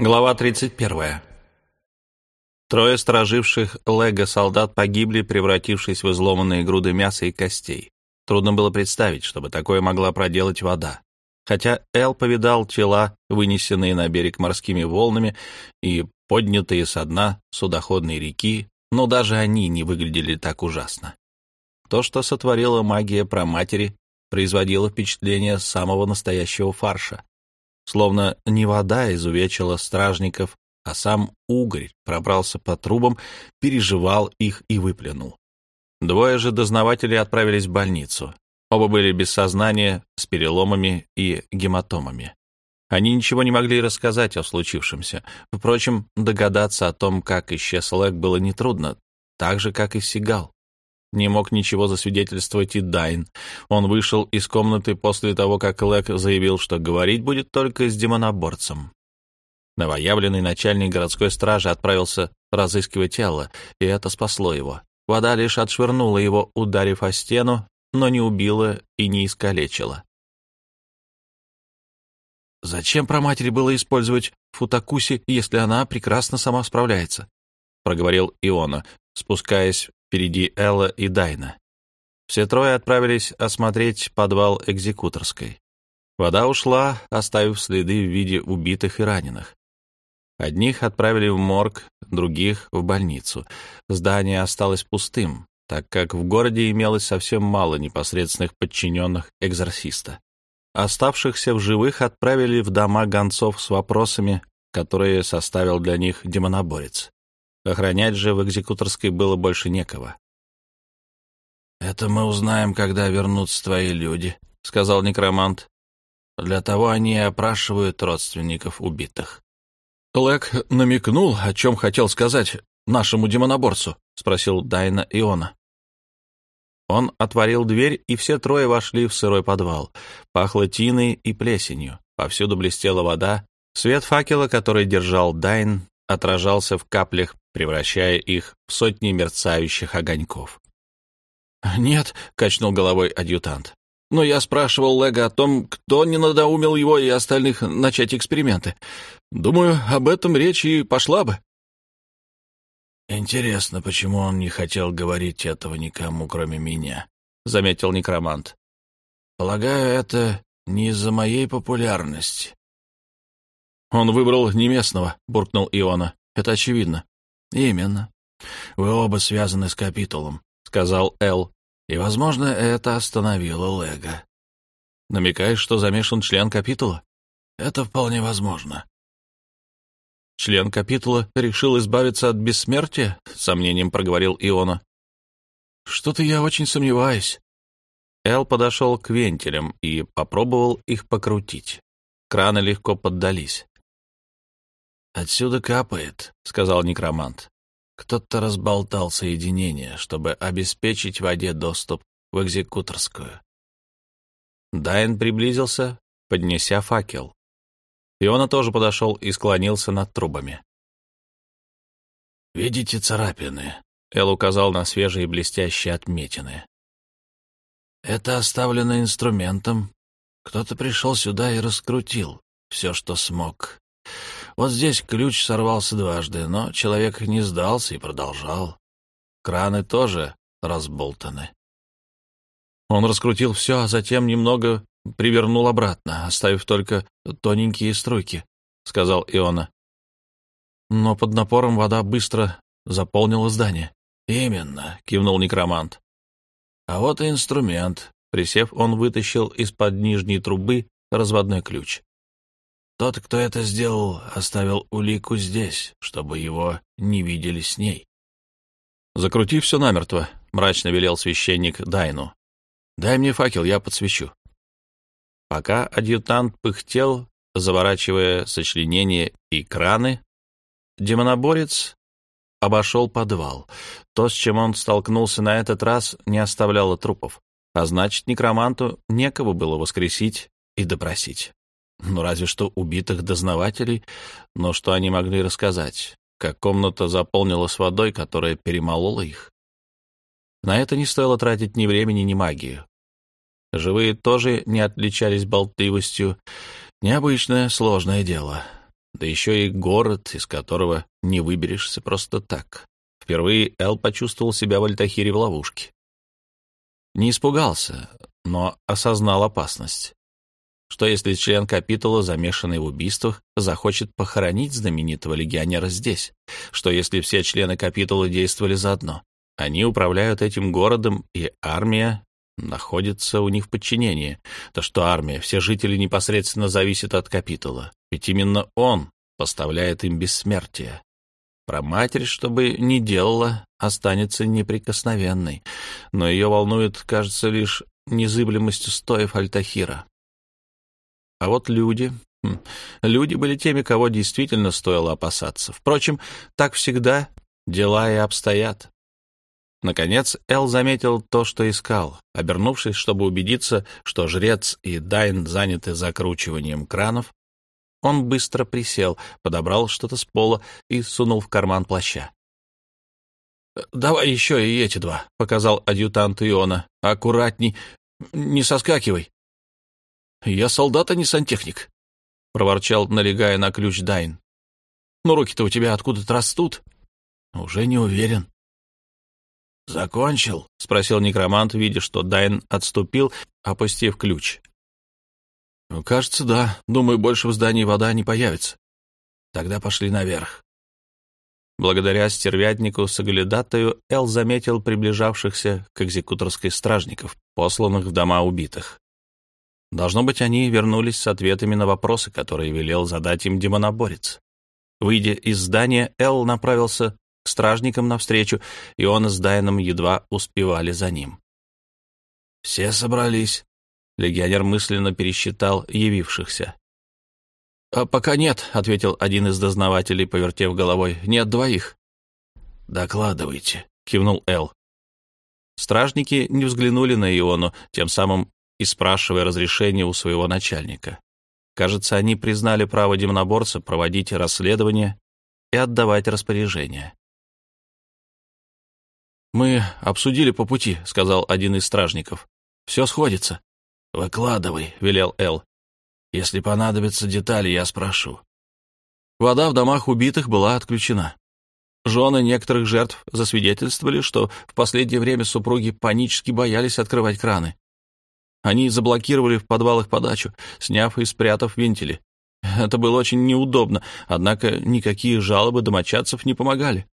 Глава 31. Трое стороживших Лего солдат погибли, превратившись в изломанные груды мяса и костей. Трудно было представить, чтобы такое могла проделать вода. Хотя Эл повидал тела, вынесенные на берег морскими волнами и поднятые со дна судоходной реки, но даже они не выглядели так ужасно. То, что сотворила магия про матери, производило впечатление самого настоящего фарша, Словно не вода изувечила стражников, а сам угорь пробрался по трубам, переживал их и выплюнул. Двое же дознавателей отправились в больницу. Оба были без сознания, с переломами и гематомами. Они ничего не могли рассказать о случившемся. Впрочем, догадаться о том, как исчез Лэг, было нетрудно, так же, как и Сигал. Не мог ничего засвидетельствовать и Дайн. Он вышел из комнаты после того, как Лэк заявил, что говорить будет только с демоноборцем. Новоявленный начальник городской стражи отправился разыскивать тело, и это спасло его. Вода лишь отшвырнула его, ударив о стену, но не убила и не искалечила. «Зачем про матери было использовать Футакуси, если она прекрасно сама справляется?» — проговорил Иона, спускаясь впереди Элла и Дайна. Все трое отправились осмотреть подвал экзекуторской. Вода ушла, оставив следы в виде убитых и раненых. Одних отправили в морг, других — в больницу. Здание осталось пустым, так как в городе имелось совсем мало непосредственных подчиненных экзорциста. Оставшихся в живых отправили в дома гонцов с вопросами, которые составил для них демоноборец. Охранять же в экзекуторской было больше некого. «Это мы узнаем, когда вернутся твои люди», — сказал некромант. «Для того они и опрашивают родственников убитых». «Лэк намекнул, о чем хотел сказать нашему демоноборцу?» — спросил Дайна Иона. Он отворил дверь, и все трое вошли в сырой подвал. Пахло тиной и плесенью, повсюду блестела вода. Свет факела, который держал Дайн, отражался в каплях превращая их в сотни мерцающих огоньков. «Нет», — качнул головой адъютант. «Но я спрашивал Лего о том, кто не надоумил его и остальных начать эксперименты. Думаю, об этом речь и пошла бы». «Интересно, почему он не хотел говорить этого никому, кроме меня», — заметил некромант. «Полагаю, это не из-за моей популярности». «Он выбрал не местного», — буркнул Иона. «Это очевидно». «Именно. Вы оба связаны с капитулом», — сказал Эл. «И, возможно, это остановило Лего». «Намекаешь, что замешан член капитула?» «Это вполне возможно». «Член капитула решил избавиться от бессмертия?» — с сомнением проговорил Иона. «Что-то я очень сомневаюсь». Эл подошел к вентилям и попробовал их покрутить. Краны легко поддались. «Отсюда капает», — сказал некромант. «Кто-то разболтал соединение, чтобы обеспечить воде доступ в экзекуторскую». Дайн приблизился, поднеся факел. Иона тоже подошел и склонился над трубами. «Видите царапины?» — Эл указал на свежие блестящие отметины. «Это оставлено инструментом. Кто-то пришел сюда и раскрутил все, что смог. Вот здесь ключ сорвался дважды, но человек не сдался и продолжал. Краны тоже разболтаны. Он раскрутил все, а затем немного привернул обратно, оставив только тоненькие струйки, — сказал Иона. Но под напором вода быстро заполнила здание. «Именно», — кивнул некромант. «А вот и инструмент». Присев, он вытащил из-под нижней трубы разводной ключ. Тот, кто это сделал, оставил улику здесь, чтобы его не видели с ней. «Закрути все намертво», — мрачно велел священник Дайну. «Дай мне факел, я подсвечу». Пока адъютант пыхтел, заворачивая сочленения и краны, демоноборец обошел подвал. То, с чем он столкнулся на этот раз, не оставляло трупов, а значит, некроманту некого было воскресить и допросить. Ну, разве что убитых дознавателей, но что они могли рассказать? Как комната заполнилась водой, которая перемолола их? На это не стоило тратить ни времени, ни магию. Живые тоже не отличались болтливостью. Необычное, сложное дело. Да еще и город, из которого не выберешься просто так. Впервые Эл почувствовал себя в Альтахире в ловушке. Не испугался, но осознал опасность. Что если член капитула, замешанный в убийствах, захочет похоронить знаменитого легионера здесь? Что если все члены капитула действовали заодно? Они управляют этим городом, и армия находится у них в подчинении. То, что армия, все жители непосредственно зависят от капитула. Ведь именно он поставляет им бессмертие. Про матерь, чтобы не делала, останется неприкосновенной. Но ее волнует, кажется, лишь незыблемость устоев Альтахира. А вот люди... Хм, люди были теми, кого действительно стоило опасаться. Впрочем, так всегда дела и обстоят. Наконец Эл заметил то, что искал. Обернувшись, чтобы убедиться, что жрец и Дайн заняты закручиванием кранов, он быстро присел, подобрал что-то с пола и сунул в карман плаща. «Давай еще и эти два», — показал адъютант Иона. «Аккуратней, не соскакивай». «Я солдат, а не сантехник», — проворчал, налегая на ключ Дайн. «Ну, руки-то у тебя откуда-то растут». «Уже не уверен», «Закончил?» — спросил некромант, видя, что Дайн отступил, опустив ключ. «Ну, «Кажется, да. Думаю, больше в здании вода не появится. Тогда пошли наверх». Благодаря стервятнику Сагалидатаю Эл заметил приближавшихся к экзекуторской стражников, посланных в дома убитых. Должно быть, они вернулись с ответами на вопросы, которые велел задать им демоноборец. Выйдя из здания, Эл направился к стражникам навстречу, и он с Дайном едва успевали за ним. «Все собрались», — легионер мысленно пересчитал явившихся. «А пока нет», — ответил один из дознавателей, повертев головой. «Нет двоих». «Докладывайте», — кивнул Эл. Стражники не взглянули на Иону, тем самым и спрашивая разрешения у своего начальника. Кажется, они признали право демоноборца проводить расследование и отдавать распоряжения. «Мы обсудили по пути», — сказал один из стражников. «Все сходится». «Выкладывай», — велел Эл. «Если понадобятся детали, я спрошу». Вода в домах убитых была отключена. Жены некоторых жертв засвидетельствовали, что в последнее время супруги панически боялись открывать краны. Они заблокировали в подвалах подачу, сняв и спрятав вентили. Это было очень неудобно, однако никакие жалобы домочадцев не помогали.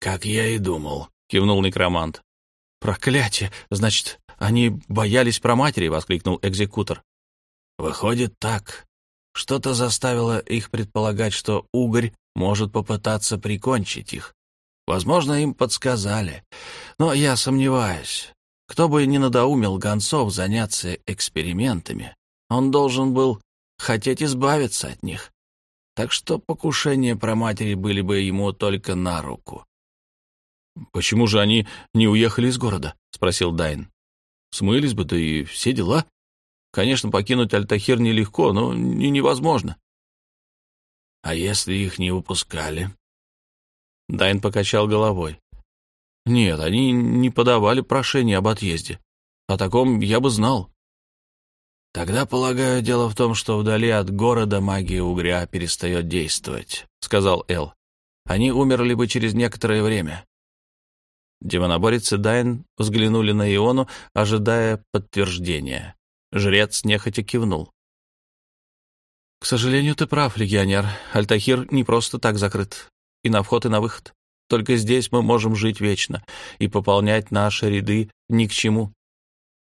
«Как я и думал», — кивнул некромант. «Проклятие! Значит, они боялись про матери!» — воскликнул экзекутор. «Выходит так. Что-то заставило их предполагать, что угорь может попытаться прикончить их. Возможно, им подсказали. Но я сомневаюсь. Кто бы ни надоумил гонцов заняться экспериментами, он должен был хотеть избавиться от них. Так что покушения про матери были бы ему только на руку. «Почему же они не уехали из города?» — спросил Дайн. «Смылись бы, да и все дела. Конечно, покинуть Альтахир нелегко, но не невозможно». «А если их не выпускали?» Дайн покачал головой. «Нет, они не подавали прошение об отъезде. О таком я бы знал». «Тогда, полагаю, дело в том, что вдали от города магия угря перестает действовать», — сказал Эл. «Они умерли бы через некоторое время. Демоноборец и Дайн взглянули на Иону, ожидая подтверждения. Жрец нехотя кивнул. «К сожалению, ты прав, легионер. Альтахир не просто так закрыт. И на вход, и на выход. Только здесь мы можем жить вечно, и пополнять наши ряды ни к чему.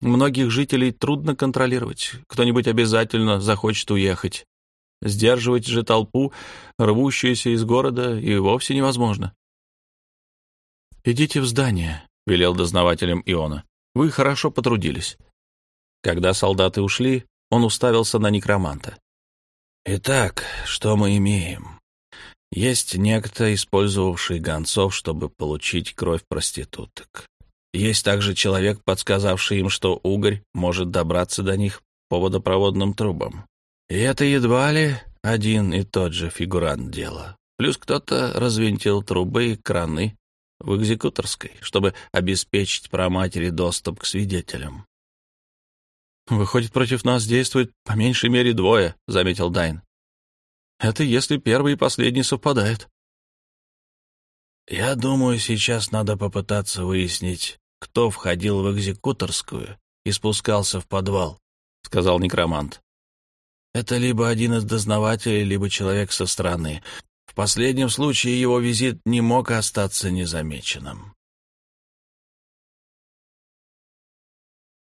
Многих жителей трудно контролировать. Кто-нибудь обязательно захочет уехать. Сдерживать же толпу, рвущуюся из города, и вовсе невозможно. «Идите в здание», — велел дознавателям Иона. «Вы хорошо потрудились». Когда солдаты ушли, он уставился на некроманта. «Итак, что мы имеем? Есть некто, использовавший гонцов, чтобы получить кровь проституток. Есть также человек, подсказавший им, что угорь может добраться до них по водопроводным трубам. И это едва ли один и тот же фигурант дела. Плюс кто-то развинтил трубы и краны, в экзекуторской, чтобы обеспечить проматери доступ к свидетелям. «Выходит, против нас действует по меньшей мере двое», — заметил Дайн. Это если первый и последний совпадают. Я думаю, сейчас надо попытаться выяснить, кто входил в экзекуторскую и спускался в подвал, — сказал некромант. Это либо один из дознавателей, либо человек со стороны. В последнем случае его визит не мог остаться незамеченным.